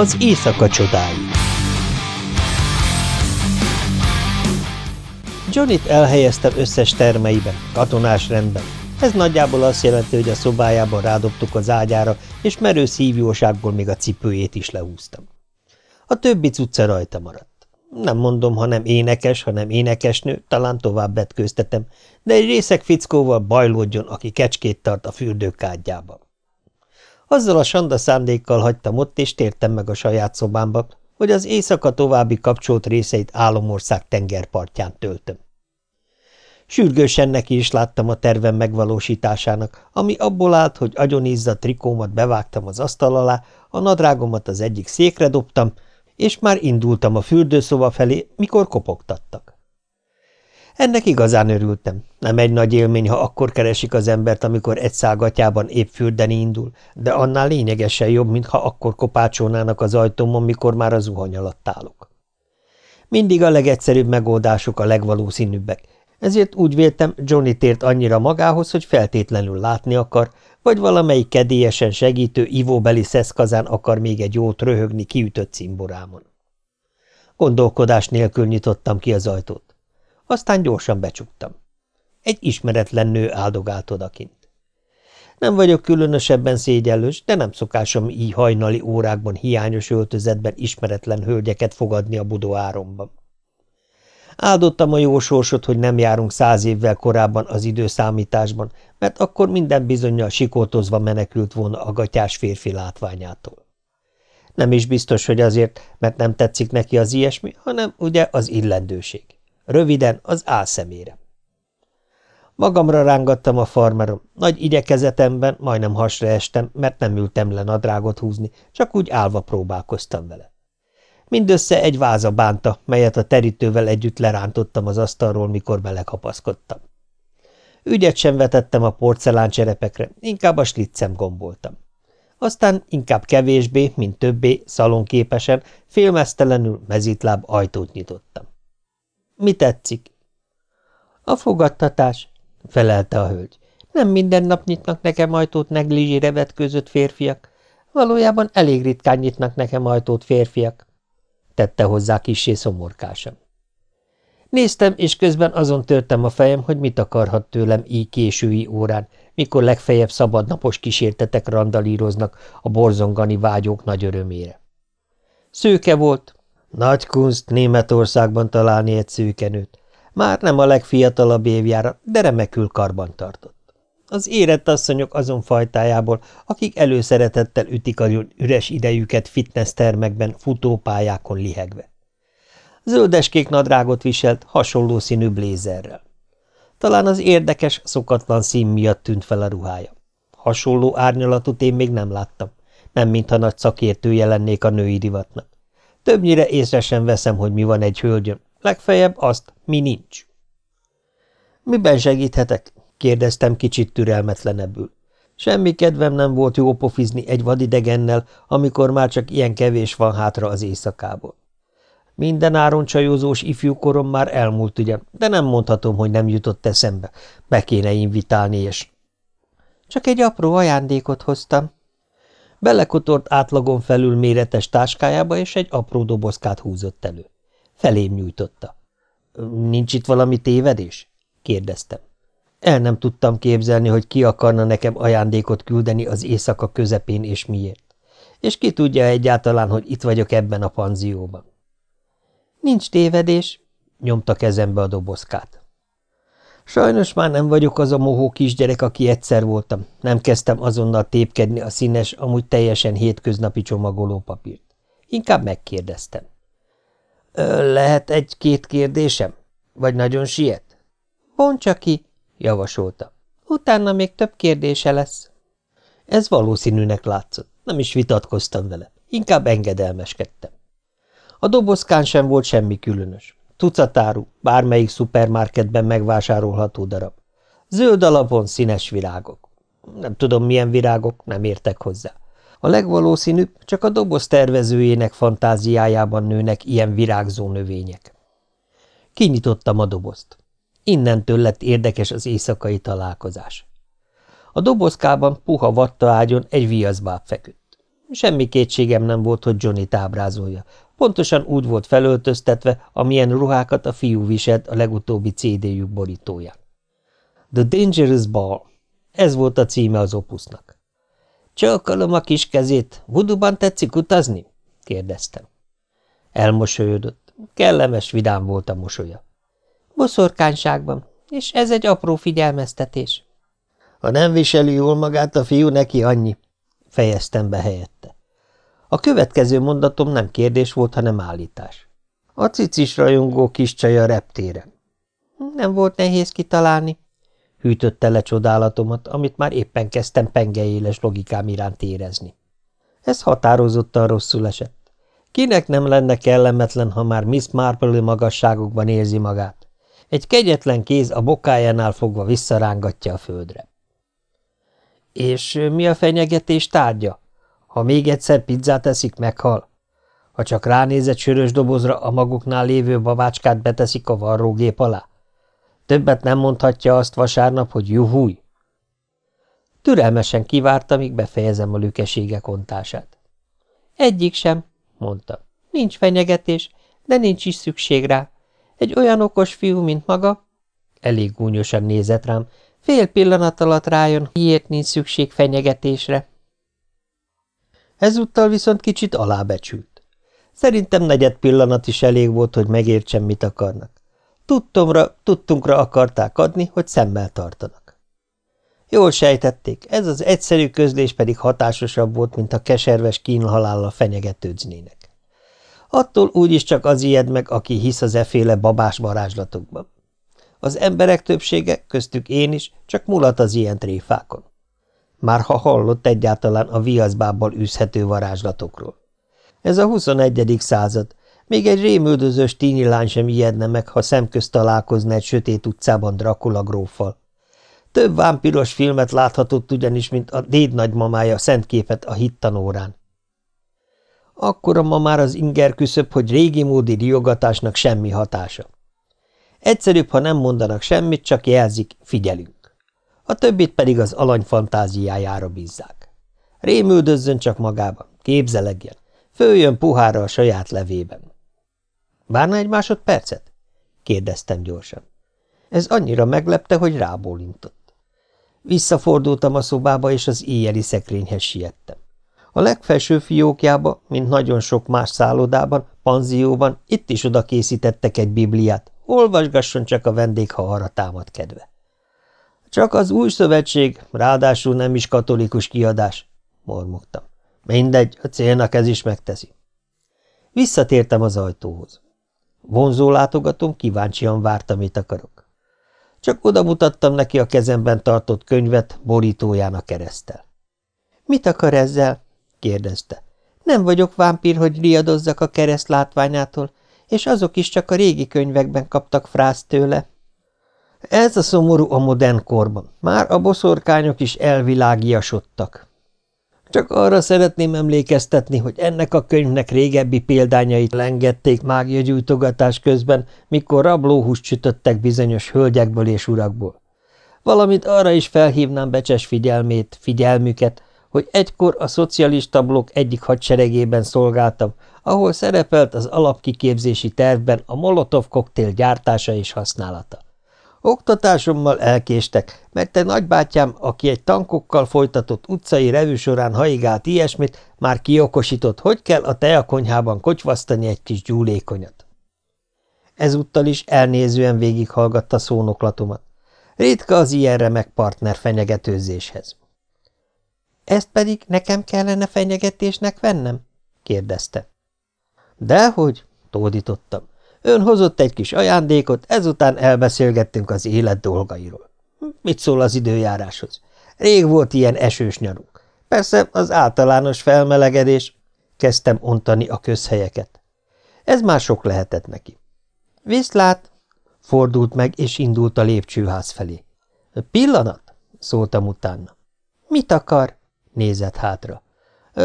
Az éjszaka csodái Johnnyt elhelyeztem összes termeiben, katonás rendben. Ez nagyjából azt jelenti, hogy a szobájában rádobtuk az ágyára, és merő szívjóságból még a cipőjét is lehúztam. A többi cucca rajta maradt. Nem mondom, ha nem énekes, hanem énekesnő, talán tovább vetkőztetem, de egy részek fickóval bajlódjon, aki kecskét tart a fürdőkádjában. Azzal a sanda szándékkal hagytam ott, és tértem meg a saját szobámba, hogy az éjszaka további kapcsolt részeit Álomország tengerpartján töltöm. Sürgősen neki is láttam a tervem megvalósításának, ami abból állt, hogy agyonizza trikómat bevágtam az asztal alá, a nadrágomat az egyik székre dobtam, és már indultam a fürdőszoba felé, mikor kopogtattak. Ennek igazán örültem. Nem egy nagy élmény, ha akkor keresik az embert, amikor egy szágatjában épp fürdeni indul, de annál lényegesen jobb, mint ha akkor kopácsolnának az ajtómon, mikor már a zuhany alatt állok. Mindig a legegyszerűbb megoldások a legvalószínűbbek, ezért úgy véltem, Johnny tért annyira magához, hogy feltétlenül látni akar, vagy valamelyik kedélyesen segítő ivóbeli szeszkazán akar még egy jót röhögni kiütött cimborámon. Gondolkodás nélkül nyitottam ki az ajtót. Aztán gyorsan becsuktam. Egy ismeretlen nő áldogált odakint. Nem vagyok különösebben szégyellős, de nem szokásom így hajnali órákban hiányos öltözetben ismeretlen hölgyeket fogadni a budóáromban. Áldottam a jó sorsot, hogy nem járunk száz évvel korábban az időszámításban, mert akkor minden bizonyal sikoltozva menekült volna a gatyás férfi látványától. Nem is biztos, hogy azért, mert nem tetszik neki az ilyesmi, hanem ugye az illendőség. Röviden az álszemére. Magamra rángattam a farmerom. Nagy igyekezetemben majdnem hasra estem, mert nem ültem le nadrágot húzni, csak úgy állva próbálkoztam vele. Mindössze egy váza bánta, melyet a terítővel együtt lerántottam az asztalról, mikor belekapaszkodtam. Ügyet sem vetettem a porcelán cserepekre, inkább a sliccem gomboltam. Aztán inkább kevésbé, mint többé, szalonképesen, félmeztelenül mezitláb ajtót nyitottam. Mi tetszik? A fogadtatás, felelte a hölgy. Nem minden nap nyitnak nekem ajtót neglizsére vetközött férfiak. Valójában elég ritkán nyitnak nekem ajtót férfiak, tette hozzá kissé szomorkásan. Néztem, és közben azon törtem a fejem, hogy mit akarhat tőlem így késői órán, mikor legfeljebb szabadnapos kísértetek randalíroznak a borzongani vágyók nagy örömére. Szőke volt, nagy kunst Németországban találni egy szőkenőt. Már nem a legfiatalabb évjára, de remekül karban tartott. Az érett asszonyok azon fajtájából, akik előszeretettel ütik a üres idejüket fitness termekben, futópályákon lihegve. Zöldeskék nadrágot viselt, hasonló színű blézerrel. Talán az érdekes, szokatlan szín miatt tűnt fel a ruhája. Hasonló árnyalatot én még nem láttam, nem mintha nagy szakértője lennék a női divatnak. Többnyire észre sem veszem, hogy mi van egy hölgyön, legfeljebb azt, mi nincs. Miben segíthetek? kérdeztem kicsit türelmetlenebbül. Semmi kedvem nem volt jó pofizni egy vadidegennel, amikor már csak ilyen kevés van hátra az éjszakából. Minden áron csajozós ifjúkorom már elmúlt ugye, de nem mondhatom, hogy nem jutott eszembe. Be kéne invitálni, és... Csak egy apró ajándékot hoztam, Belekotort átlagon felül méretes táskájába, és egy apró dobozkát húzott elő. Felém nyújtotta. – Nincs itt valami tévedés? – kérdeztem. El nem tudtam képzelni, hogy ki akarna nekem ajándékot küldeni az éjszaka közepén, és miért. És ki tudja egyáltalán, hogy itt vagyok ebben a panzióban. – Nincs tévedés – nyomta kezembe a dobozkát. Sajnos már nem vagyok az a mohó kisgyerek, aki egyszer voltam. Nem kezdtem azonnal tépkedni a színes, amúgy teljesen hétköznapi csomagolópapírt. Inkább megkérdeztem. – Lehet egy-két kérdésem? Vagy nagyon siet? – Bontsa ki – javasolta. – Utána még több kérdése lesz. Ez valószínűnek látszott. Nem is vitatkoztam vele. Inkább engedelmeskedtem. A dobozkán sem volt semmi különös. Tucatáru, bármelyik szupermarketben megvásárolható darab. Zöld alapon színes virágok. Nem tudom, milyen virágok, nem értek hozzá. A legvalószínűbb csak a doboz tervezőjének fantáziájában nőnek ilyen virágzó növények. Kinyitottam a dobozt. Innentől lett érdekes az éjszakai találkozás. A dobozkában puha vatta ágyon egy viaszbáb feküdt. Semmi kétségem nem volt, hogy Johnny tábrázolja. Pontosan úgy volt felöltöztetve, amilyen ruhákat a fiú viselt a legutóbbi CD-jük borítóján. The Dangerous Ball. Ez volt a címe az opusznak. Csókolom a kis kezét. Vuduban tetszik utazni? kérdeztem. Elmosolyodott. Kellemes, vidám volt a mosolya. Boszorkányságban, és ez egy apró figyelmeztetés. Ha nem viseli jól magát a fiú, neki annyi, fejeztem be helyette. A következő mondatom nem kérdés volt, hanem állítás. A cicis rajongó kis csaj a reptéren. Nem volt nehéz kitalálni, hűtötte le csodálatomat, amit már éppen kezdtem pengeéles logikám iránt érezni. Ez határozottan rosszul esett. Kinek nem lenne kellemetlen, ha már Miss Marple magasságokban érzi magát? Egy kegyetlen kéz a bokájánál fogva visszarángatja a földre. És mi a fenyegetés tárgya? Ha még egyszer pizzát eszik, meghal. Ha csak ránézett sörös dobozra a maguknál lévő babácskát beteszik a varrógép alá. Többet nem mondhatja azt vasárnap, hogy juhúj. Türelmesen kivárta, míg befejezem a lükesége kontását. Egyik sem, mondta. Nincs fenyegetés, de nincs is szükség rá. Egy olyan okos fiú, mint maga, elég gúnyosan nézett rám, fél pillanat alatt rájön, miért nincs szükség fenyegetésre. Ezúttal viszont kicsit alábecsült. Szerintem negyed pillanat is elég volt, hogy megértsem, mit akarnak. Tudtomra, tudtunkra akarták adni, hogy szemmel tartanak. Jól sejtették, ez az egyszerű közlés pedig hatásosabb volt, mint a keserves kínhalállal fenyegetődznének. Attól úgyis csak az ijed meg, aki hisz az eféle babás varázslatokban. Az emberek többsége, köztük én is, csak mulat az ilyen tréfákon. Már ha hallott egyáltalán a viaszbábbal űzhető varázslatokról. Ez a 21. század, még egy rémüldözős tíni lány sem ijedne meg, ha szemközt találkozna egy sötét utcában Dracula gróffal. Több vámpiros filmet láthatott ugyanis, mint a déd nagymamája szentképet a hittanórán. Akkora ma már az inger küszöb, hogy régi módi riogatásnak semmi hatása. Egyszerűbb, ha nem mondanak semmit, csak jelzik, figyelünk. A többit pedig az alany fantáziájára bízzák. Rémüldözzön csak magában, képzelegjen, följön puhára a saját levében. Várna egy másodpercet? kérdeztem gyorsan. Ez annyira meglepte, hogy rábólintott. Visszafordultam a szobába, és az éjjeli szekrényhez siettem. A legfelső fiókjába, mint nagyon sok más szállodában, panzióban, itt is oda készítettek egy bibliát, olvasgasson csak a vendég, ha arra támad kedve. Csak az új szövetség, ráadásul nem is katolikus kiadás, mormogtam. Mindegy, a célnak ez is megteszi. Visszatértem az ajtóhoz. Vonzó látogatom, kíváncsian várta, mit akarok. Csak oda mutattam neki a kezemben tartott könyvet borítóján a keresztel. – Mit akar ezzel? – kérdezte. – Nem vagyok vámpír, hogy riadozzak a kereszt látványától, és azok is csak a régi könyvekben kaptak frászt tőle. Ez a szomorú a modern korban. Már a boszorkányok is elvilágiasodtak. Csak arra szeretném emlékeztetni, hogy ennek a könyvnek régebbi példányait lengették mágiagyújtogatás közben, mikor rablóhúst sütöttek bizonyos hölgyekből és urakból. Valamint arra is felhívnám becses figyelmét, figyelmüket, hogy egykor a szocialista blokk egyik hadseregében szolgáltam, ahol szerepelt az alapkiképzési tervben a molotov koktél gyártása és használata. Oktatásommal elkéstek, mert te nagybátyám, aki egy tankokkal folytatott utcai revű során haigált ilyesmit, már kiokosított, hogy kell a teakonyhában kocsvasztani egy kis gyúlékonyat. Ezúttal is elnézően végighallgatta szónoklatomat. Ritka az ilyen remek partner fenyegetőzéshez. – Ezt pedig nekem kellene fenyegetésnek vennem? – kérdezte. – Dehogy – tódítottam. Ön hozott egy kis ajándékot, ezután elbeszélgettünk az élet dolgairól. Mit szól az időjáráshoz? Rég volt ilyen esős nyarunk. Persze az általános felmelegedés, kezdtem ontani a közhelyeket. Ez már sok lehetett neki. Viszlát! Fordult meg, és indult a lépcsőház felé. Pillanat! szóltam utána. Mit akar? nézett hátra.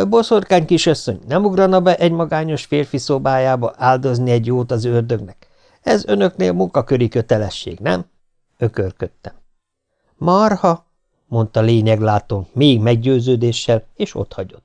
Boszorkány kisasszony, nem ugrana be egy magányos férfi szobájába áldozni egy jót az ördögnek? Ez önöknél munkaköri kötelesség, nem? Ökörködtem. Marha, mondta lényeglátón, még meggyőződéssel, és otthagyott.